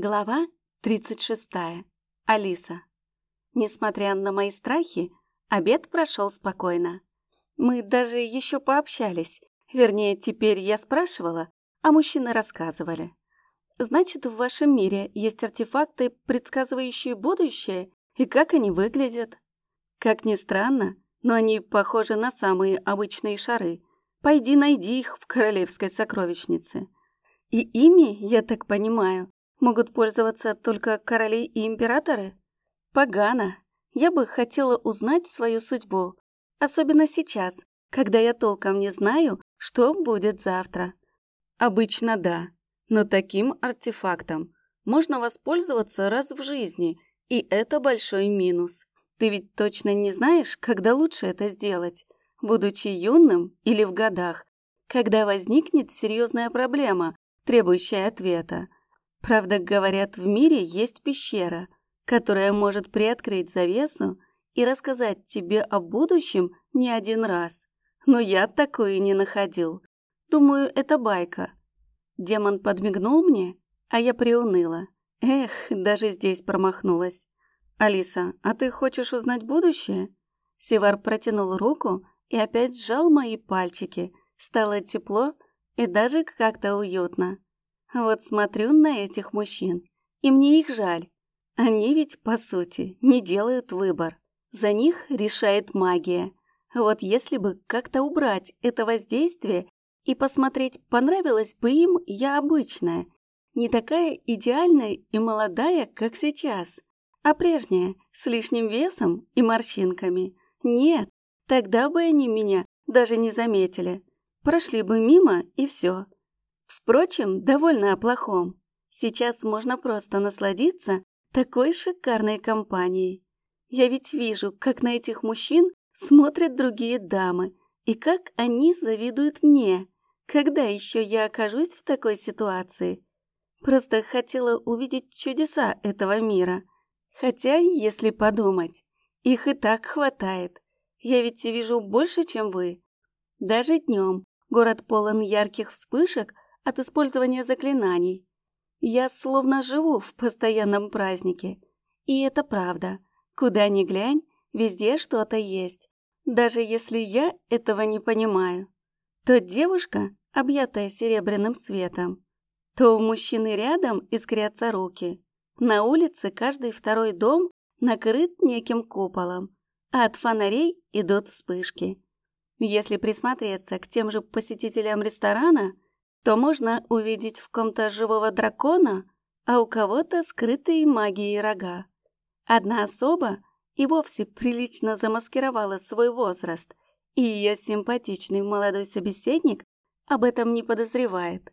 Глава 36. Алиса. Несмотря на мои страхи, обед прошел спокойно. Мы даже еще пообщались. Вернее, теперь я спрашивала, а мужчины рассказывали. Значит, в вашем мире есть артефакты, предсказывающие будущее, и как они выглядят? Как ни странно, но они похожи на самые обычные шары. Пойди найди их в королевской сокровищнице. И ими, я так понимаю, могут пользоваться только короли и императоры? Погано. Я бы хотела узнать свою судьбу. Особенно сейчас, когда я толком не знаю, что будет завтра. Обычно да, но таким артефактом можно воспользоваться раз в жизни, и это большой минус. Ты ведь точно не знаешь, когда лучше это сделать, будучи юным или в годах, когда возникнет серьезная проблема, требующая ответа. Правда, говорят, в мире есть пещера, которая может приоткрыть завесу и рассказать тебе о будущем не один раз. Но я такое не находил. Думаю, это байка. Демон подмигнул мне, а я приуныла. Эх, даже здесь промахнулась. «Алиса, а ты хочешь узнать будущее?» Севар протянул руку и опять сжал мои пальчики. Стало тепло и даже как-то уютно. Вот смотрю на этих мужчин, и мне их жаль. Они ведь, по сути, не делают выбор. За них решает магия. Вот если бы как-то убрать это воздействие и посмотреть, понравилась бы им я обычная, не такая идеальная и молодая, как сейчас, а прежняя, с лишним весом и морщинками. Нет, тогда бы они меня даже не заметили. Прошли бы мимо и все. Впрочем, довольно о плохом. Сейчас можно просто насладиться такой шикарной компанией. Я ведь вижу, как на этих мужчин смотрят другие дамы, и как они завидуют мне. Когда еще я окажусь в такой ситуации? Просто хотела увидеть чудеса этого мира. Хотя, если подумать, их и так хватает. Я ведь вижу больше, чем вы. Даже днем город полон ярких вспышек от использования заклинаний. Я словно живу в постоянном празднике. И это правда. Куда ни глянь, везде что-то есть. Даже если я этого не понимаю. То девушка, объятая серебряным светом, то у мужчины рядом искрятся руки. На улице каждый второй дом накрыт неким куполом, а от фонарей идут вспышки. Если присмотреться к тем же посетителям ресторана – то можно увидеть в ком-то живого дракона, а у кого-то скрытые магией рога. Одна особа и вовсе прилично замаскировала свой возраст, и ее симпатичный молодой собеседник об этом не подозревает.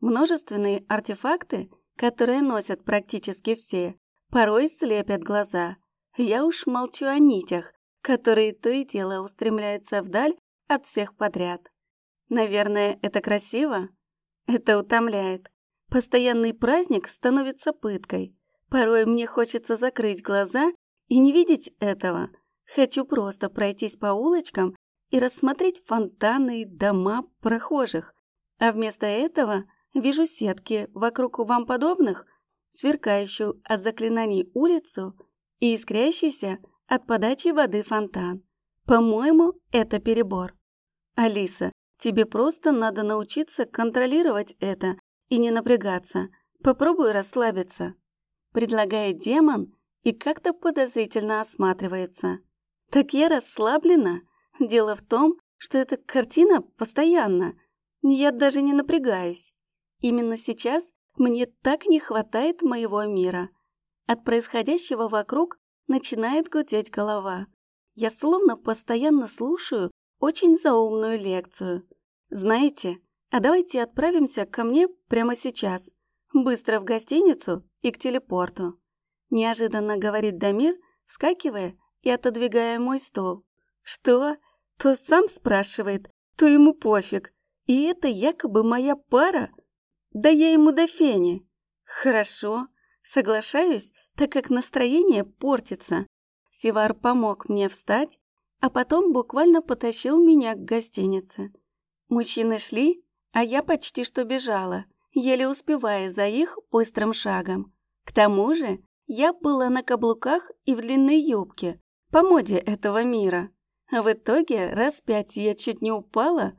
Множественные артефакты, которые носят практически все, порой слепят глаза. Я уж молчу о нитях, которые то и дело устремляются вдаль от всех подряд. Наверное, это красиво? Это утомляет. Постоянный праздник становится пыткой. Порой мне хочется закрыть глаза и не видеть этого. Хочу просто пройтись по улочкам и рассмотреть фонтаны, дома, прохожих. А вместо этого вижу сетки вокруг вам подобных, сверкающую от заклинаний улицу и искрящийся от подачи воды фонтан. По-моему, это перебор. Алиса, Тебе просто надо научиться контролировать это и не напрягаться. Попробуй расслабиться. Предлагает демон и как-то подозрительно осматривается. Так я расслаблена. Дело в том, что эта картина постоянно. Я даже не напрягаюсь. Именно сейчас мне так не хватает моего мира. От происходящего вокруг начинает гудеть голова. Я словно постоянно слушаю очень заумную лекцию. Знаете, а давайте отправимся ко мне прямо сейчас. Быстро в гостиницу и к телепорту. Неожиданно говорит Дамир, вскакивая и отодвигая мой стол. Что? То сам спрашивает, то ему пофиг. И это якобы моя пара? Да я ему до фени. Хорошо, соглашаюсь, так как настроение портится. Сивар помог мне встать а потом буквально потащил меня к гостинице. Мужчины шли, а я почти что бежала. еле успевая за их быстрым шагом. К тому же я была на каблуках и в длинной юбке, по моде этого мира. В итоге раз пять я чуть не упала,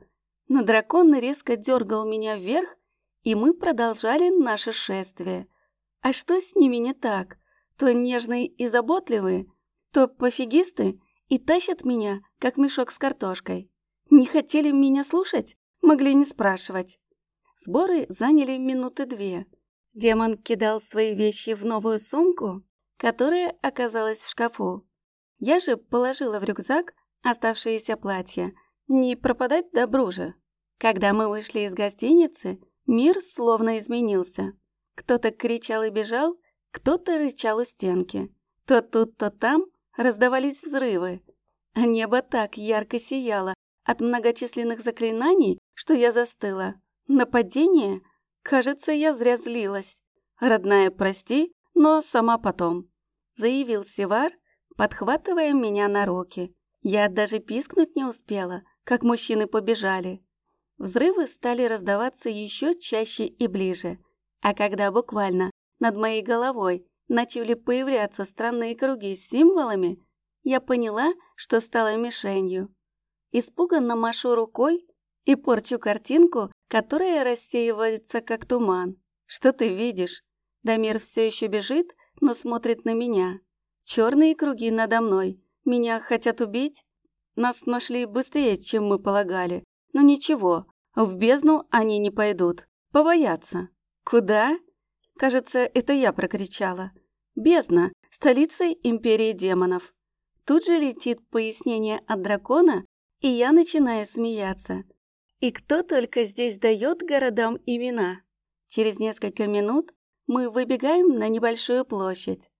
но дракон резко дергал меня вверх, и мы продолжали наше шествие. А что с ними не так? То нежные и заботливые, то пофигисты и тащат меня, как мешок с картошкой. Не хотели меня слушать? Могли не спрашивать. Сборы заняли минуты две. Демон кидал свои вещи в новую сумку, которая оказалась в шкафу. Я же положила в рюкзак оставшееся платье. Не пропадать добру же. Когда мы вышли из гостиницы, мир словно изменился. Кто-то кричал и бежал, кто-то рычал у стенки. То тут, то там раздавались взрывы. А небо так ярко сияло от многочисленных заклинаний, что я застыла. Нападение? Кажется, я зря злилась. Родная, прости, но сама потом. Заявил Севар, подхватывая меня на руки. Я даже пискнуть не успела, как мужчины побежали. Взрывы стали раздаваться еще чаще и ближе, а когда буквально над моей головой начали появляться странные круги с символами, я поняла, что стала мишенью. Испуганно машу рукой и порчу картинку, которая рассеивается как туман. Что ты видишь? Дамир все еще бежит, но смотрит на меня. Черные круги надо мной, меня хотят убить? Нас нашли быстрее, чем мы полагали. Но ничего, в бездну они не пойдут. Побоятся. Куда? Кажется, это я прокричала. Бездна, столица империи демонов. Тут же летит пояснение от дракона, и я начинаю смеяться. И кто только здесь дает городам имена? Через несколько минут мы выбегаем на небольшую площадь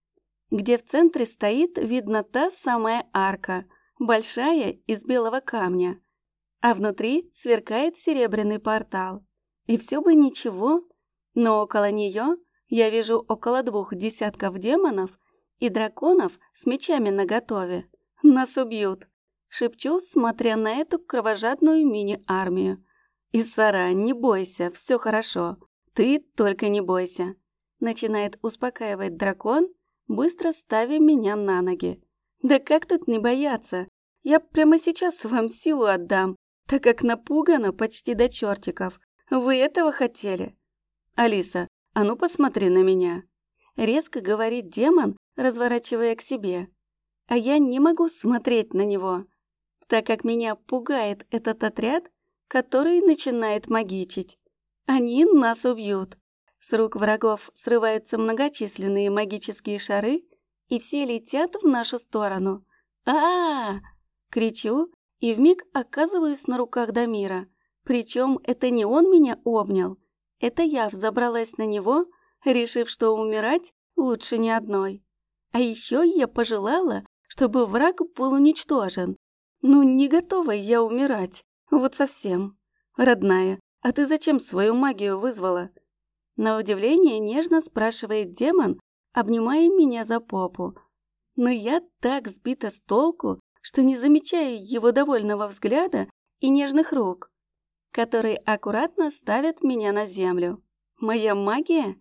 где в центре стоит, видно, та самая арка, большая, из белого камня, а внутри сверкает серебряный портал. И все бы ничего, но около нее я вижу около двух десятков демонов и драконов с мечами наготове. Нас убьют, шепчу, смотря на эту кровожадную мини-армию. «Исара, не бойся, все хорошо. Ты только не бойся», — начинает успокаивать дракон, быстро ставя меня на ноги. «Да как тут не бояться? Я прямо сейчас вам силу отдам, так как напугана почти до чертиков. Вы этого хотели?» «Алиса, а ну посмотри на меня!» Резко говорит демон, разворачивая к себе. А я не могу смотреть на него, так как меня пугает этот отряд, который начинает магичить. Они нас убьют. С рук врагов срываются многочисленные магические шары, и все летят в нашу сторону. а а, -а Кричу и вмиг оказываюсь на руках Дамира. Причем это не он меня обнял, это я взобралась на него, решив, что умирать лучше не одной. А еще я пожелала, чтобы враг был уничтожен. Ну, не готова я умирать, вот совсем. Родная, а ты зачем свою магию вызвала? На удивление нежно спрашивает демон, обнимая меня за попу. Но я так сбита с толку, что не замечаю его довольного взгляда и нежных рук, которые аккуратно ставят меня на землю. Моя магия?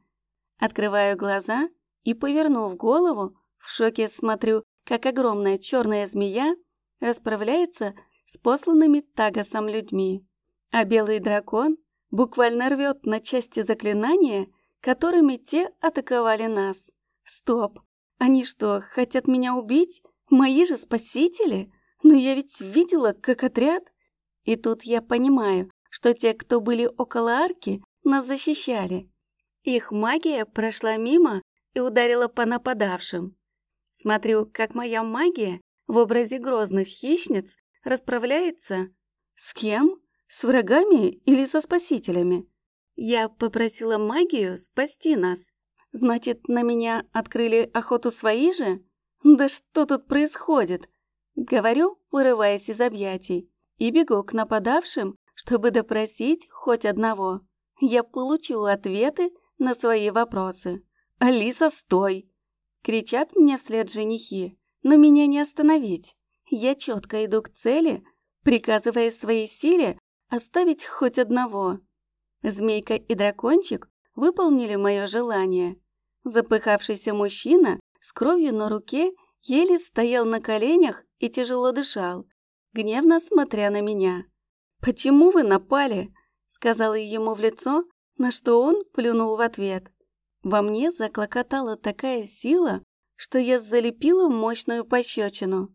Открываю глаза и, повернув голову, в шоке смотрю, как огромная черная змея расправляется с посланными Тагасом людьми, а белый дракон буквально рвет на части заклинания, которыми те атаковали нас. Стоп! Они что, хотят меня убить? Мои же спасители? Но я ведь видела, как отряд. И тут я понимаю, что те, кто были около арки, нас защищали. Их магия прошла мимо и ударила по нападавшим. Смотрю, как моя магия в образе грозных хищниц расправляется. С кем? С врагами или со спасителями? Я попросила магию спасти нас. Значит, на меня открыли охоту свои же? Да что тут происходит? Говорю, вырываясь из объятий, и бегу к нападавшим, чтобы допросить хоть одного. Я получу ответы на свои вопросы. «Алиса, стой!» Кричат мне вслед женихи, но меня не остановить. Я четко иду к цели, приказывая своей силе оставить хоть одного. Змейка и дракончик выполнили мое желание. Запыхавшийся мужчина с кровью на руке еле стоял на коленях и тяжело дышал, гневно смотря на меня. «Почему вы напали?» — сказала ему в лицо, на что он плюнул в ответ. Во мне заклокотала такая сила, что я залепила мощную пощечину.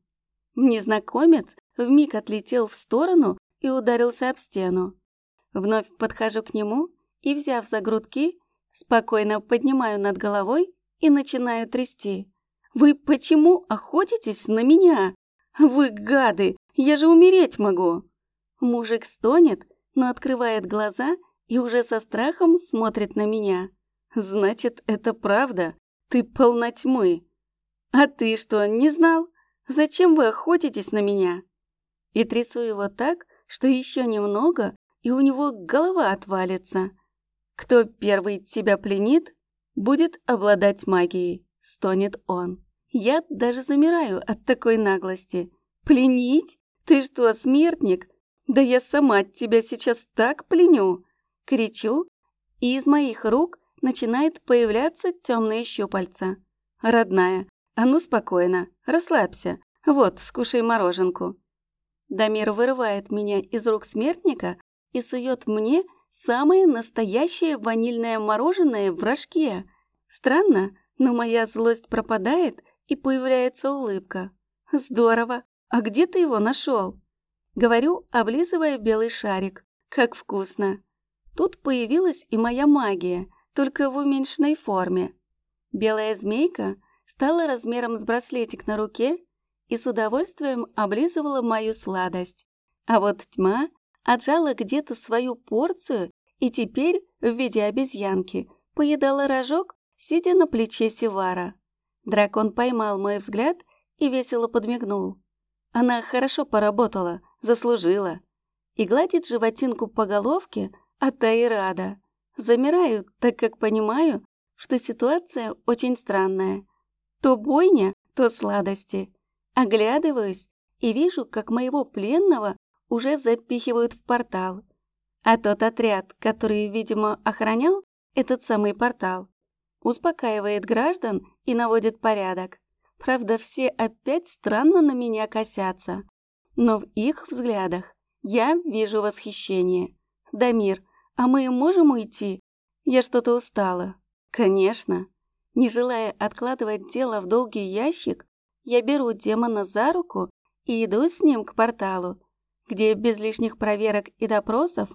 Незнакомец вмиг отлетел в сторону и ударился об стену. Вновь подхожу к нему и, взяв за грудки, спокойно поднимаю над головой и начинаю трясти. «Вы почему охотитесь на меня? Вы гады! Я же умереть могу!» Мужик стонет, но открывает глаза и уже со страхом смотрит на меня. «Значит, это правда. Ты полна тьмы. А ты что, не знал? Зачем вы охотитесь на меня?» И трясу его так, что еще немного, и у него голова отвалится. Кто первый тебя пленит, будет обладать магией, стонет он. Я даже замираю от такой наглости. Пленить? Ты что, смертник? Да я сама тебя сейчас так пленю! Кричу, и из моих рук начинает появляться темные щупальца. Родная, а ну спокойно, расслабься. Вот, скушай мороженку. Дамир вырывает меня из рук смертника и сует мне самое настоящее ванильное мороженое в рожке. Странно, но моя злость пропадает и появляется улыбка. Здорово! А где ты его нашел? Говорю, облизывая белый шарик. Как вкусно! Тут появилась и моя магия, только в уменьшенной форме. Белая змейка стала размером с браслетик на руке и с удовольствием облизывала мою сладость. А вот тьма отжала где-то свою порцию и теперь в виде обезьянки поедала рожок, сидя на плече Сивара. Дракон поймал мой взгляд и весело подмигнул. Она хорошо поработала, заслужила. И гладит животинку по головке, а та и рада. Замираю, так как понимаю, что ситуация очень странная. То бойня, то сладости. Оглядываюсь и вижу, как моего пленного уже запихивают в портал. А тот отряд, который, видимо, охранял этот самый портал, успокаивает граждан и наводит порядок. Правда, все опять странно на меня косятся. Но в их взглядах я вижу восхищение. «Дамир, а мы можем уйти? Я что-то устала». «Конечно». Не желая откладывать дело в долгий ящик, я беру демона за руку и иду с ним к порталу, где без лишних проверок и допросов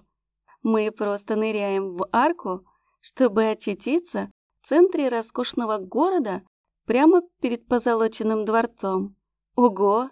мы просто ныряем в арку, чтобы очутиться в центре роскошного города прямо перед позолоченным дворцом. Ого!